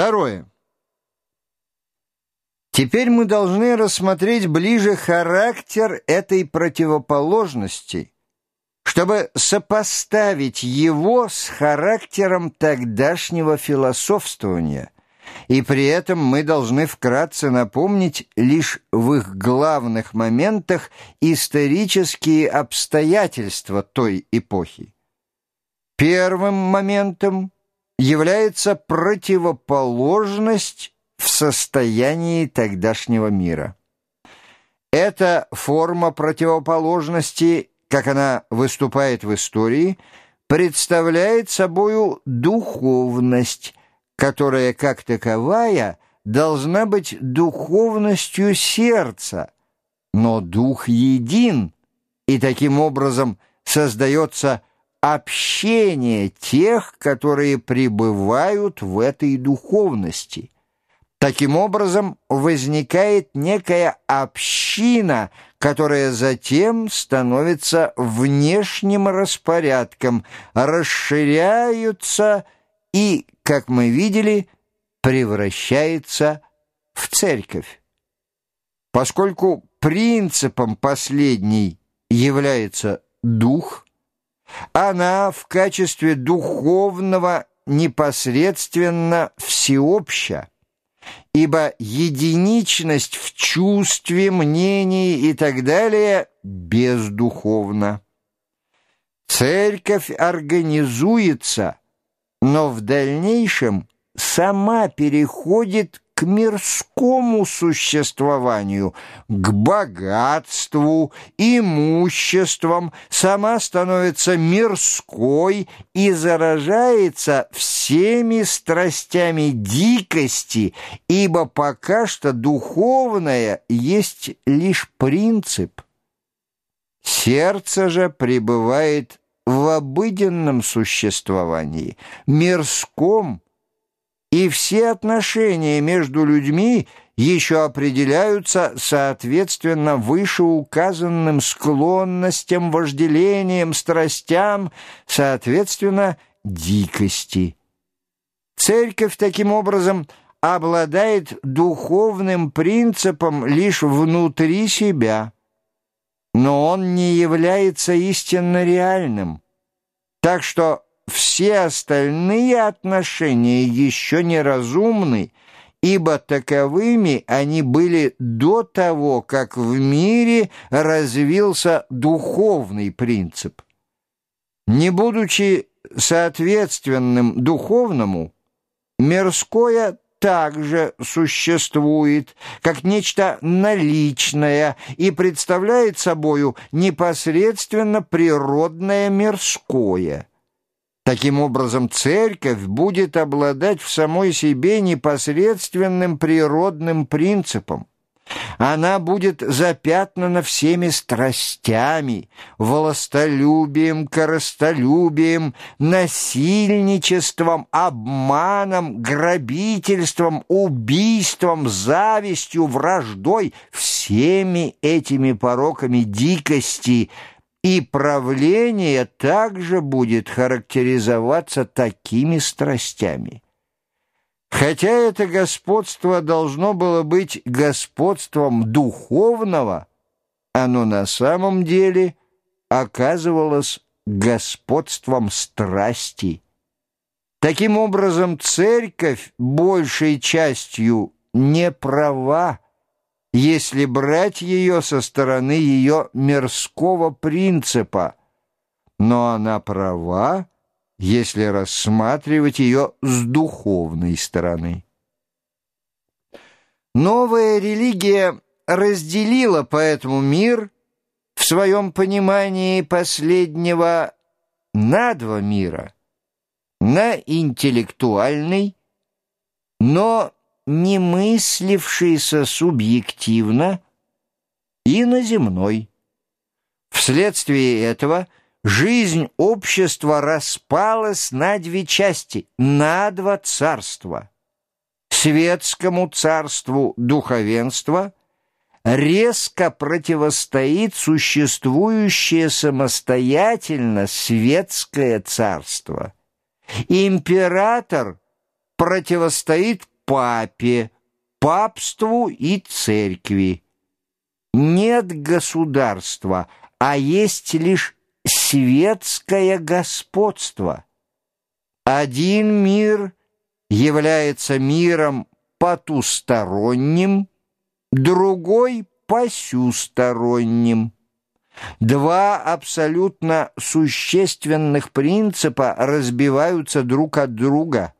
Второе. Теперь мы должны рассмотреть ближе характер этой противоположности, чтобы сопоставить его с характером тогдашнего философствования, и при этом мы должны вкратце напомнить лишь в их главных моментах исторические обстоятельства той эпохи. Первым моментом является противоположность в состоянии тогдашнего мира. Эта форма противоположности, как она выступает в истории, представляет собою духовность, которая, как таковая, должна быть духовностью сердца, но дух един, и таким образом создается общение тех, которые пребывают в этой духовности – Таким образом, возникает некая община, которая затем становится внешним распорядком, расширяются и, как мы видели, превращается в церковь. Поскольку принципом последней является дух, она в качестве духовного непосредственно всеобща ибо единичность в чувстве, мнении и так далее бездуховна. Церковь организуется, но в дальнейшем сама переходит к мирскому существованию, к богатству, имуществам, сама становится мирской и заражается всеми страстями дикости, ибо пока что духовное есть лишь принцип. Сердце же пребывает в обыденном существовании, мирском, и все отношения между людьми еще определяются соответственно вышеуказанным склонностям, вожделениям, страстям, соответственно, дикости. Церковь таким образом обладает духовным принципом лишь внутри себя, но он не является истинно реальным. Так что все остальные отношения еще неразумны, ибо таковыми они были до того, как в мире развился духовный принцип. Не будучи соответственным духовному, мирское также существует как нечто наличное и представляет собою непосредственно природное мирское – Таким образом, церковь будет обладать в самой себе непосредственным природным принципом. Она будет запятнана всеми страстями, властолюбием, коростолюбием, насильничеством, обманом, грабительством, убийством, завистью, враждой, всеми этими пороками дикости – и правление также будет характеризоваться такими страстями. Хотя это господство должно было быть господством духовного, оно на самом деле оказывалось господством страсти. Таким образом, церковь большей частью не права, если брать ее со стороны ее мирского принципа, но она права, если рассматривать ее с духовной стороны. Новая религия разделила поэтому мир в своем понимании последнего на два мира, на интеллектуальный, но не мыслившийся субъективно, и на земной. Вследствие этого жизнь общества распалась на две части, на два царства. Светскому царству духовенства резко противостоит существующее самостоятельно светское царство. Император противостоит папе, папству и церкви. Нет государства, а есть лишь светское господство. Один мир является миром потусторонним, другой — посюсторонним. Два абсолютно существенных принципа разбиваются друг от друга.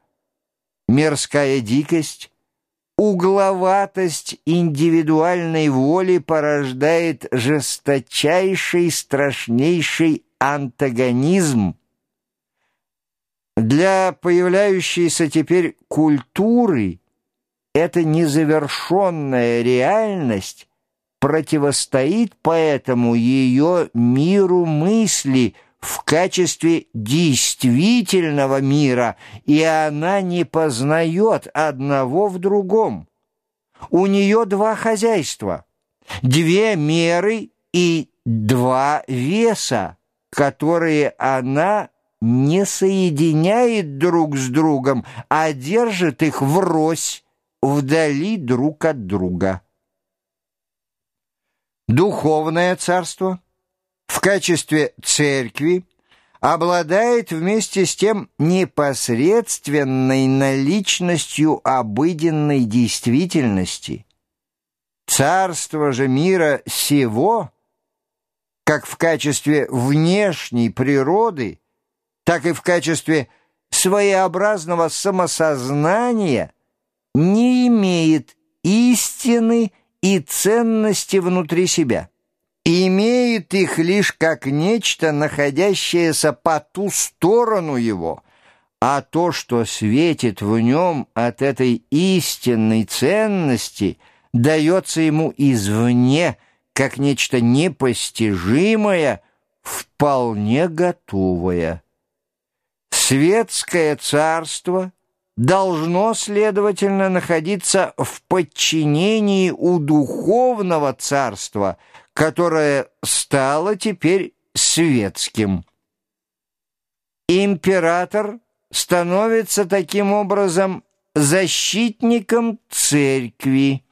Мирская дикость, угловатость индивидуальной воли порождает жесточайший, страшнейший антагонизм. Для появляющейся теперь культуры эта незавершенная реальность противостоит поэтому ее миру мысли в качестве действительного мира, и она не познает одного в другом. У нее два хозяйства, две меры и два веса, которые она не соединяет друг с другом, а держит их врозь, вдали друг от друга. Духовное царство в качестве церкви обладает вместе с тем непосредственной наличностью обыденной действительности. Царство же мира сего, как в качестве внешней природы, так и в качестве своеобразного самосознания не имеет истины и ценности внутри себя. Имеет их лишь как нечто, находящееся по ту сторону его, а то, что светит в нем от этой истинной ценности, дается ему извне, как нечто непостижимое, вполне готовое. Светское царство — должно, следовательно, находиться в подчинении у духовного царства, которое стало теперь светским. Император становится таким образом защитником церкви.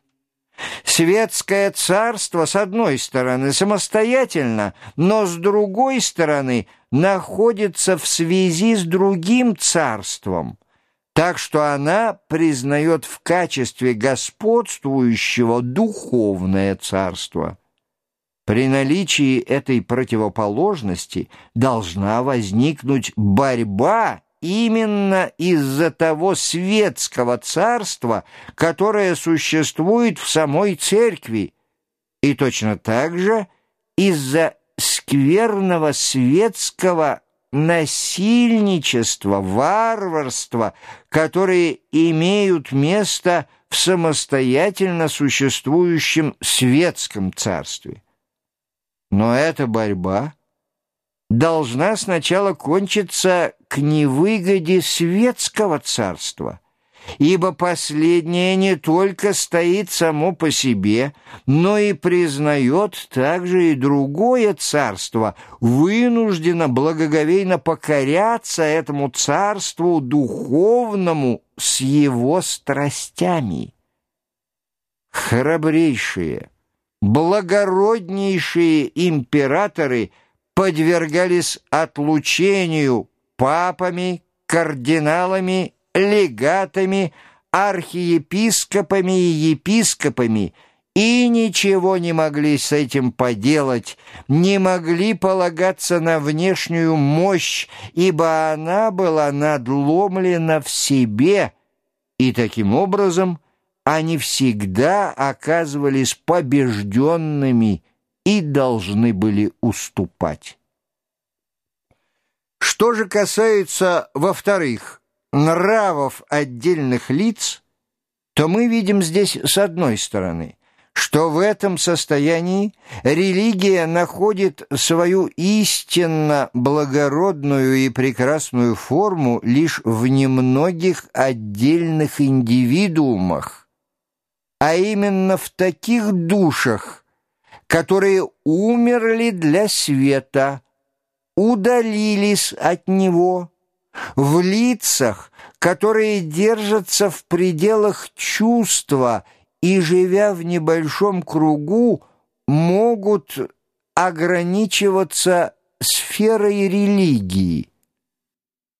Светское царство, с одной стороны, самостоятельно, но с другой стороны находится в связи с другим царством – так что она признает в качестве господствующего духовное царство. При наличии этой противоположности должна возникнуть борьба именно из-за того светского царства, которое существует в самой церкви, и точно так же из-за скверного светского насильничество, варварство, которые имеют место в самостоятельно существующем светском царстве. Но эта борьба должна сначала кончиться к невыгоде светского царства – ибо последнее не только стоит само по себе, но и признает также и другое царство, вынуждено благоговейно покоряться этому царству духовному с его страстями. Храбрейшие, благороднейшие императоры подвергались отлучению папами, кардиналами легатами, архиепископами и епископами, и ничего не могли с этим поделать, не могли полагаться на внешнюю мощь, ибо она была надломлена в себе, и таким образом они всегда оказывались побежденными и должны были уступать. Что же касается, во-вторых, нравов отдельных лиц, то мы видим здесь с одной стороны, что в этом состоянии религия находит свою истинно благородную и прекрасную форму лишь в немногих отдельных индивидуумах, а именно в таких душах, которые умерли для света, удалились от него, в лицах, которые держатся в пределах чувства и, живя в небольшом кругу, могут ограничиваться сферой религии.